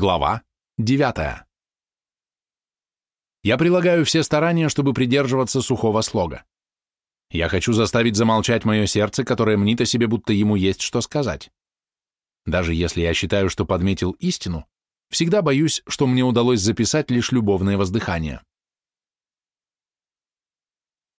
Глава 9. Я прилагаю все старания, чтобы придерживаться сухого слога. Я хочу заставить замолчать мое сердце, которое мнит о себе, будто ему есть что сказать. Даже если я считаю, что подметил истину, всегда боюсь, что мне удалось записать лишь любовное воздыхание.